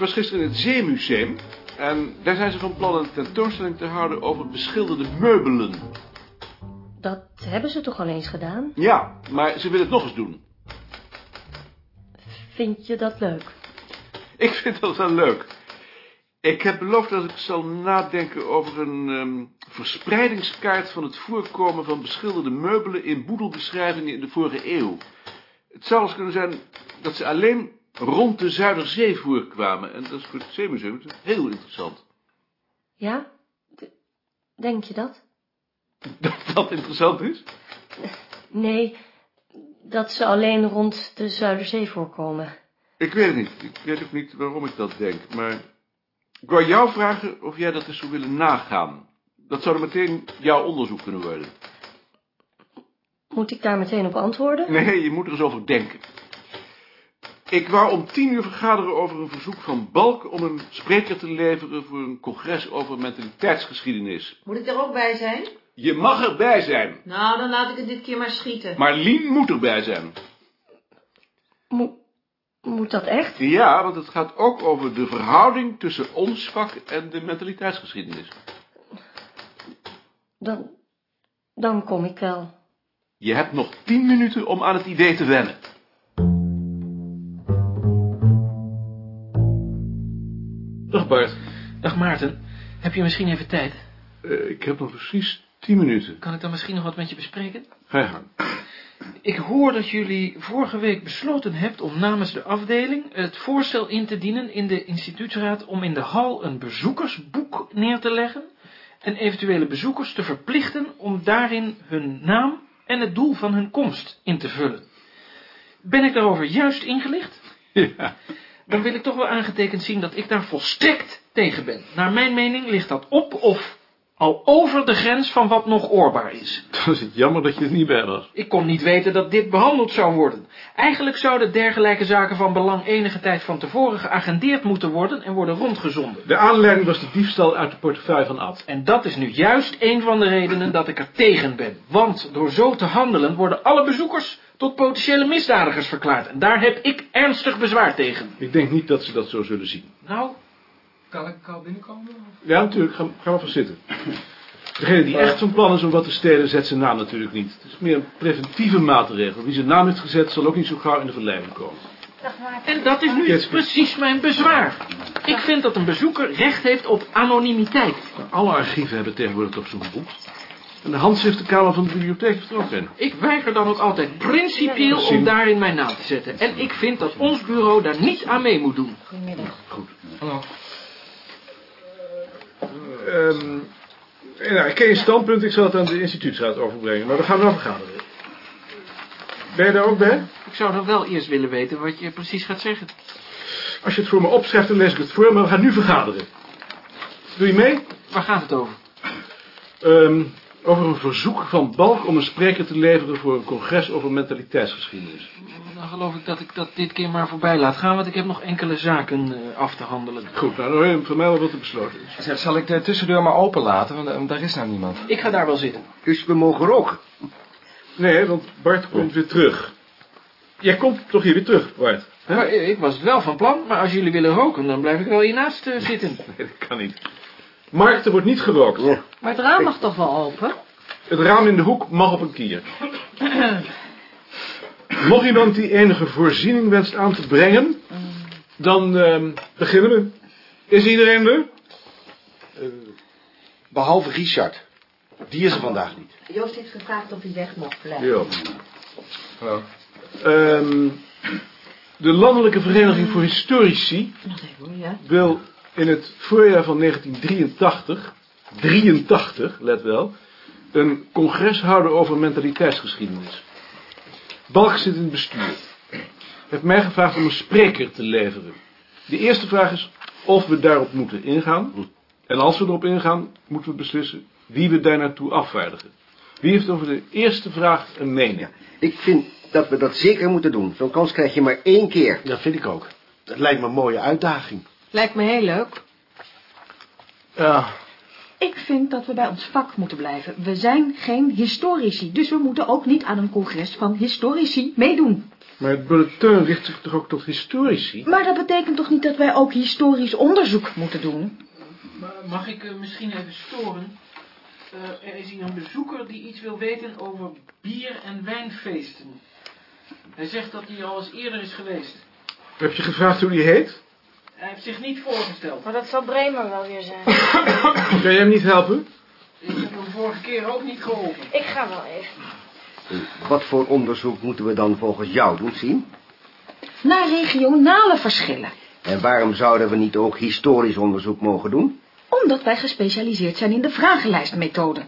Was gisteren in het Zeemuseum. En daar zijn ze van plan een tentoonstelling te houden over beschilderde meubelen. Dat hebben ze toch al eens gedaan? Ja, maar ze willen het nog eens doen. Vind je dat leuk? Ik vind dat wel leuk. Ik heb beloofd dat ik zal nadenken over een ehm, verspreidingskaart van het voorkomen van beschilderde meubelen in boedelbeschrijvingen in de vorige eeuw. Het zou eens kunnen zijn dat ze alleen rond de Zuiderzee voorkwamen. En dat is voor het Zeemuseum heel interessant. Ja? Denk je dat? Dat dat interessant is? Nee, dat ze alleen rond de Zuiderzee voorkomen. Ik weet het niet. Ik weet ook niet waarom ik dat denk. Maar ik wou jou vragen of jij dat eens zou willen nagaan. Dat zou dan meteen jouw onderzoek kunnen worden. Moet ik daar meteen op antwoorden? Nee, je moet er eens over denken. Ik wou om tien uur vergaderen over een verzoek van Balk om een spreker te leveren voor een congres over mentaliteitsgeschiedenis. Moet ik er ook bij zijn? Je mag erbij zijn, Nou, dan laat ik het dit keer maar schieten. maar Lien moet erbij zijn. Mo- moet dat echt? Ja, want het gaat ook over de verhouding tussen ons vak en de mentaliteitsgeschiedenis. Dan, dan kom ik wel. Je hebt nog tien minuten om aan het idee te wennen. Maarten, heb je misschien even tijd? Eh, ik heb nog precies tien minuten. Kan ik dan misschien nog wat met je bespreken? Ga je gang. Ik hoor dat jullie vorige week besloten hebt om namens de afdeling het voorstel in te dienen in de instituutsraad om in de hal een bezoekersboek neer te leggen en eventuele bezoekers te verplichten om daarin hun naam en het doel van hun komst in te vullen. Ben ik daarover juist ingelicht? Ja. Dan wil ik toch wel aangetekend zien dat ik daar volstrekt tegen ben. Naar mijn mening ligt dat op of al over de grens van wat nog oorbaar is. Dan is het jammer dat je er niet bij was. Ik kon niet weten dat dit behandeld zou worden. Eigenlijk zouden dergelijke zaken van belang enige tijd van tevoren geagendeerd moeten worden en worden rondgezonden. De aanleiding was de diefstal uit de portefeuille van Ad. En dat is nu juist een van de redenen dat ik er tegen ben. Want door zo te handelen worden alle bezoekers tot potentiële misdadigers verklaard. En daar heb ik ernstig bezwaar tegen. Ik denk niet dat ze dat zo zullen zien. Nou, kan ik al binnenkomen? Ja, natuurlijk. Ga, ga maar van zitten. Degene die echt van plan is om wat te stelen, zet zijn naam natuurlijk niet. Het is meer een preventieve maatregel. Wie zijn naam heeft gezet, zal ook niet zo gauw in de verleiding komen. En dat is nu precies mijn bezwaar. Ik vind dat een bezoeker recht heeft op anonimiteit. Alle archieven hebben tegenwoordig toch zo'n boek. En de handschriftenkamer van de bibliotheek heeft er ook een. Ik weiger dan ook altijd principieel om daarin mijn naam te zetten. En ik vind dat ons bureau daar niet aan mee moet doen. Goed. Ehm nou, ik ken je standpunt, ik zal het aan de instituutsraad overbrengen. Maar we gaan wel vergaderen. Ben je daar ook bij? Ik zou dan wel eerst willen weten wat je precies gaat zeggen. Als je het voor me opschrijft, dan lees ik het voor, maar we gaan nu vergaderen. Doe je mee? Waar gaat het over? Ehm, over een verzoek van Balk om een spreker te leveren voor een congres over mentaliteitsgeschiedenis. Dan geloof ik dat ik dat dit keer maar voorbij laat gaan, want ik heb nog enkele zaken eh, af te handelen. Goed, nou dan hoor je van mij wel wat er besloten is. Zeg, zal ik de tussendeur maar open laten, want eh, daar is nou niemand. Ik ga daar wel zitten. Dus we mogen roken. Nee, want Bart komt weer terug. Jij komt toch hier weer terug, Bart? Hè? Maar, ik was het wel van plan, maar als jullie willen roken, dan blijf ik wel hiernaast eh, zitten. Nee, dat kan niet. Mark, er wordt niet gerookt. Ja. Maar het raam mag toch wel open? Het raam in de hoek mag op een kier. Mocht iemand die enige voorziening wenst aan te brengen, dan ehm, beginnen we. Is iedereen er? Behalve Richard. Die is er vandaag niet. Joost heeft gevraagd of hij weg mocht blijven. Ja. Hallo. Ehm, de Landelijke Vereniging voor Historici Nog even hoor, ja. wil in het voorjaar van 1983, 83, let wel, een congres houden over mentaliteitsgeschiedenis. Balk zit in het bestuur. Heeft mij gevraagd om een spreker te leveren. De eerste vraag is of we daarop moeten ingaan. En als we erop ingaan, moeten we beslissen wie we daar naartoe afvaardigen. Wie heeft over de eerste vraag een mening? Ik vind dat we dat zeker moeten doen. Zo'n kans krijg je maar één keer. Dat vind ik ook. Dat lijkt me een mooie uitdaging. Lijkt me heel leuk. Ja, Ik vind dat we bij ons vak moeten blijven. We zijn geen historici, dus we moeten ook niet aan een congres van historici meedoen. Maar het bulletin richt zich toch ook tot historici? Maar dat betekent toch niet dat wij ook historisch onderzoek moeten doen? Mag ik eh, misschien even storen? Eh, er is hier een bezoeker die iets wil weten over bier- en wijnfeesten. Hij zegt dat hij al eens eerder is geweest. Heb je gevraagd hoe die heet? Hij heeft zich niet voorgesteld. Maar dat zal Bremer wel weer zijn. Kan jij hem niet helpen? Ik heb hem vorige keer ook niet geholpen. Ik ga wel even. Wat voor onderzoek moeten we dan volgens jou doen, zien? Naar regionale verschillen. En waarom zouden we niet ook historisch onderzoek mogen doen? Omdat wij gespecialiseerd zijn in de vragenlijstmethode.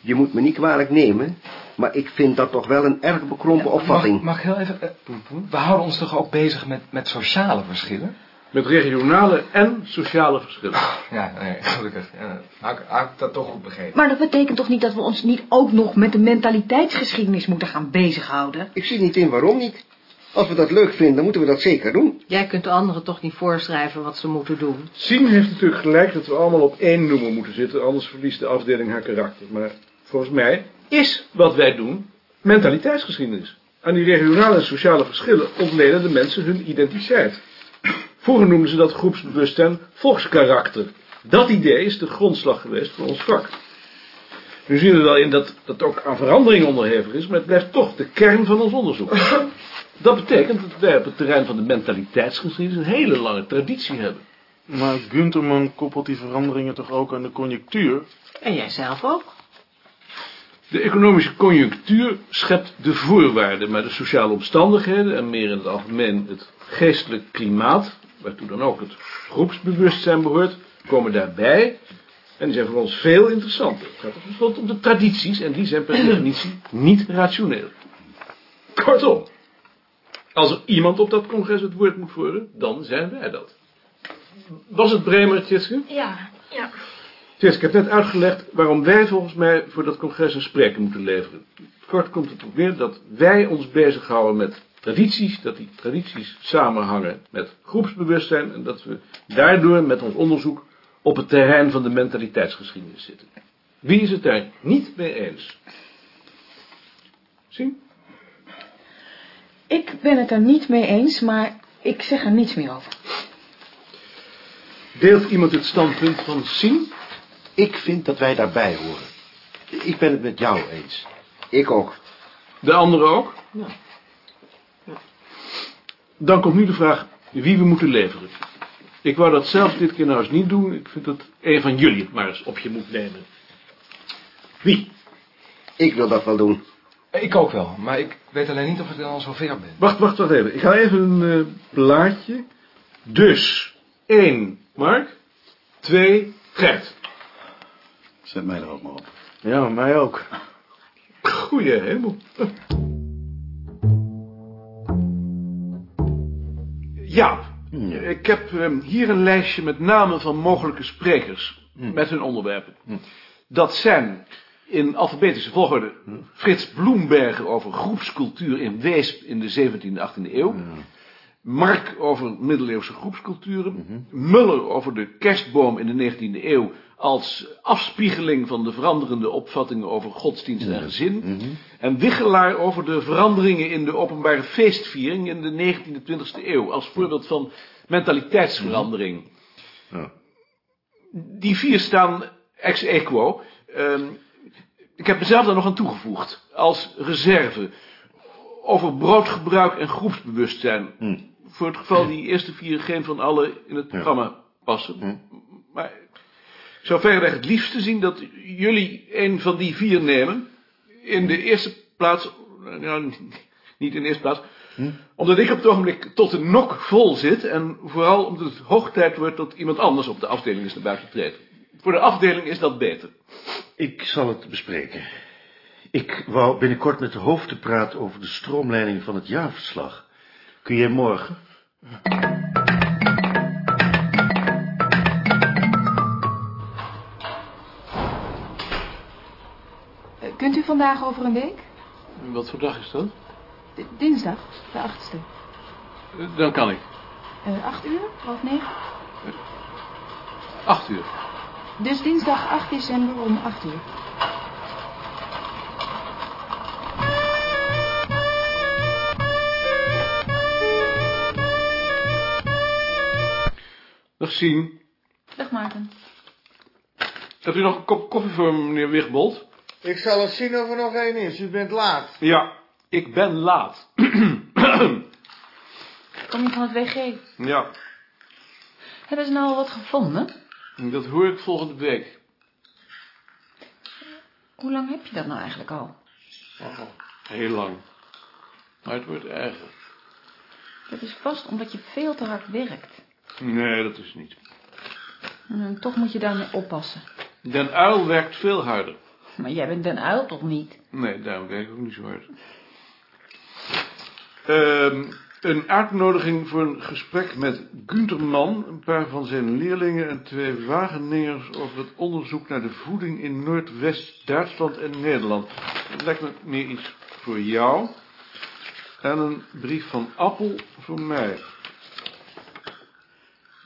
Je moet me niet kwalijk nemen, maar ik vind dat toch wel een erg bekrompen opvatting. Mag, mag ik heel even... eh, we houden ons toch ook bezig met, met sociale verschillen? Met regionale en sociale verschillen. Ja, nee, gelukkig. Ja, had, ik- dat toch goed begrepen. Maar dat betekent toch niet dat we ons niet ook nog met de mentaliteitsgeschiedenis moeten gaan bezighouden? Ik zie niet in waarom niet. Als we dat leuk vinden, moeten we dat zeker doen. Jij kunt de anderen toch niet voorschrijven wat ze moeten doen. Sien heeft natuurlijk gelijk dat we allemaal op één noemer moeten zitten, anders verliest de afdeling haar karakter. Maar volgens mij is wat wij doen mentaliteitsgeschiedenis. Aan die regionale en sociale verschillen ontlenen de mensen hun identiteit. Vroeger noemden ze dat groepsbewustzijn volkskarakter. Dat idee is de grondslag geweest voor ons vak. Nu zien we wel in dat dat ook aan verandering onderhevig is, maar het blijft toch de kern van ons onderzoek. Dat betekent dat wij op het terrein van de mentaliteitsgeschiedenis een hele lange traditie hebben. Maar Gunterman koppelt die veranderingen toch ook aan de conjunctuur? En jij zelf ook. De economische conjunctuur schept de voorwaarden, maar de sociale omstandigheden en meer in het algemeen het geestelijk klimaat, waartoe dan ook het groepsbewustzijn behoort, komen daarbij en die zijn voor ons veel interessanter. Het gaat bijvoorbeeld om de tradities en die zijn per definitie niet rationeel. Kortom, als er iemand op dat congres het woord moet voeren, dan zijn wij dat. Was het Bremer, Tjitske? Ja, ja. Tjitske, ik heb net uitgelegd waarom wij volgens mij voor dat congres een spreker moeten leveren. Kort komt het op neer dat wij ons bezighouden met tradities, dat die tradities samenhangen met groepsbewustzijn en dat we daardoor met ons onderzoek op het terrein van de mentaliteitsgeschiedenis zitten. Wie is het daar niet mee eens? Zien? Ik ben het er niet mee eens, maar ik zeg er niets meer over. Deelt iemand het standpunt van Sien? Ik vind dat wij daarbij horen. Ik ben het met jou eens. Ik ook. De anderen ook? Dan komt nu de vraag wie we moeten leveren. Ik wou dat zelf dit keer nou eens niet doen. Ik vind dat een van jullie het maar eens op je moet nemen. Wie? Ik wil dat wel doen. Ik ook wel, maar ik weet alleen niet of ik dan al zover ben. Wacht, wacht, wacht even. Ik ga even een eh, blaadje. Dus, één, Mark. Twee, Gert. Zet mij er ook maar op. Ja, mij ook. Goeie hemel. Ja, ik heb eh, hier een lijstje met namen van mogelijke sprekers met hun onderwerpen. Dat zijn in alfabetische volgorde Frits Bloemberger over groepscultuur in Weesp in de 17e en 18e eeuw. Mark over middeleeuwse groepsculturen. Muller over de kerstboom in de 19e eeuw als afspiegeling van de veranderende opvattingen over godsdienst en gezin. En Wichelaar over de veranderingen in de openbare feestviering in de 19e en 20e eeuw als voorbeeld van mentaliteitsverandering. Die vier staan ex equo. Ehm, ik heb mezelf daar nog aan toegevoegd als reserve over broodgebruik en groepsbewustzijn. Voor het geval die eerste vier geen van alle in het programma passen. Maar ik zou verreweg het liefste zien dat jullie een van die vier nemen. In de eerste plaats, nou, niet in de eerste plaats, omdat ik op het ogenblik tot de nok vol zit en vooral omdat het hoog tijd wordt dat iemand anders op de afdeling is naar buiten treedt. Voor de afdeling is dat beter. Ik zal het bespreken. Ik wou binnenkort met de hoofden praten over de stroomleiding van het jaarverslag. Kun jij morgen? Eh, Kunt u vandaag over een week? Wat voor dag is dat? D- dinsdag, de achtste. Eh, Dan kan ik. Eh, acht uur, half negen. Acht uur. Dus dinsdag 8 december om acht uur. Dag Sien. Dag Maarten. Hebt u nog een kop koffie voor me, meneer Wigbold? Ik zal eens zien of er nog één is. U bent laat. Ja, ik ben laat. Kom je van het WG? ja, Hebben ze nou al wat gevonden? dat hoor ik volgende week. Hoe lang heb je dat nou eigenlijk al? Heel lang. Maar het wordt erger. Dat is vast omdat je veel te hard werkt. Nee, dat is niet. En toch moet je daarmee oppassen. Den Uil werkt veel harder. Maar jij bent Den Uil toch niet? Nee, daarom werk ik ook niet zo hard. Ehm, een uitnodiging voor een gesprek met Gunterman, een paar van zijn leerlingen en twee Wageningers over het onderzoek naar de voeding in Noordwest-Duitsland en Nederland. Dat lijkt me meer iets voor jou. En een brief van Appel voor mij.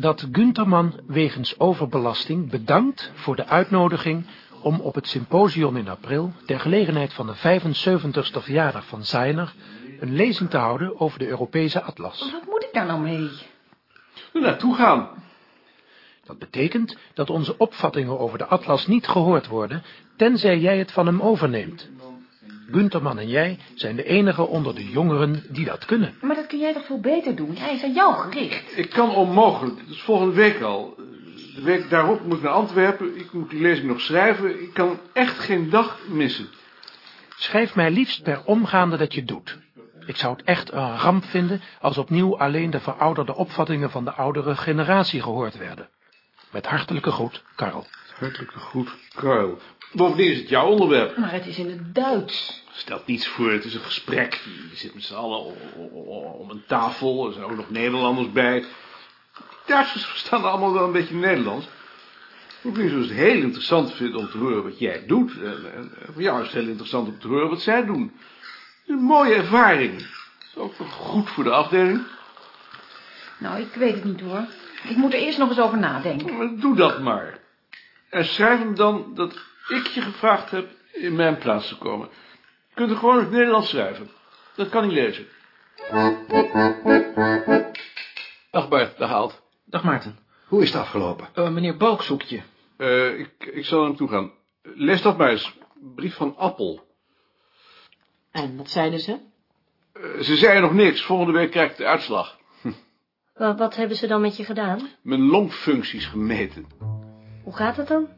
Dat Gunterman wegens overbelasting bedankt voor de uitnodiging om op het symposium in april, ter gelegenheid van de 75ste verjaardag van Zeiner, een lezing te houden over de Europese atlas. Wat moet ik daar nou mee? Er naartoe gaan. Dat betekent dat onze opvattingen over de atlas niet gehoord worden, tenzij jij het van hem overneemt. Gunterman en jij zijn de enigen onder de jongeren die dat kunnen. Maar dat kun jij toch veel beter doen? Hij is aan jou gericht. Ik kan onmogelijk, dat is volgende week al. De week daarop moet ik naar Antwerpen, ik moet die lezing nog schrijven. Ik kan echt geen dag missen. Schrijf mij liefst per omgaande dat je doet. Ik zou het echt een ramp vinden als opnieuw alleen de verouderde opvattingen van de oudere generatie gehoord werden. Met hartelijke groet, Karl. Hartelijke groet, Karl. Bovendien is het jouw onderwerp. Maar het is in het Duits. Stelt niets voor, het is een gesprek. Je zit met z'n allen om een tafel, er zijn ook nog Nederlanders bij. Duitsers verstaan allemaal wel een beetje Nederlands. Bovendien is het heel interessant vinden om te horen wat jij doet. En, en voor jou is het heel interessant om te horen wat zij doen. Het is een mooie ervaring. Het is ook goed voor de afdeling. Nou, ik weet het niet hoor. Ik moet er eerst nog eens over nadenken. Doe dat maar. En schrijf hem dan dat ik je gevraagd heb in mijn plaats te komen. Je kunt er gewoon in het Nederlands schrijven. Dat kan hij lezen. Dag Bart, dag Haalt. Dag Maarten. Hoe is het afgelopen? Eh, meneer Balk zoekt je. Eh, ik, ik zal naar hem toe gaan. Lees dat maar eens. Brief van Appel. En wat zeiden ze? Eh, ze zei nog niks. Volgende week krijg ik de uitslag. Wat, wat hebben ze dan met je gedaan? Mijn longfuncties gemeten. Hoe gaat het dan?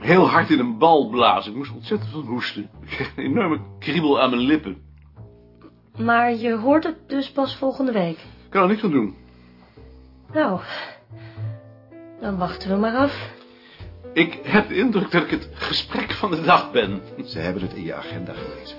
Heel hard in een bal blazen. Ik moest ontzettend van hoesten. Ik kreeg een enorme kriebel aan mijn lippen. Maar je hoort het dus pas volgende week. Ik kan er niks aan doen. Nou, dan wachten we maar af. Ik heb de indruk dat ik het gesprek van de dag ben. Ze hebben het in je agenda gelezen.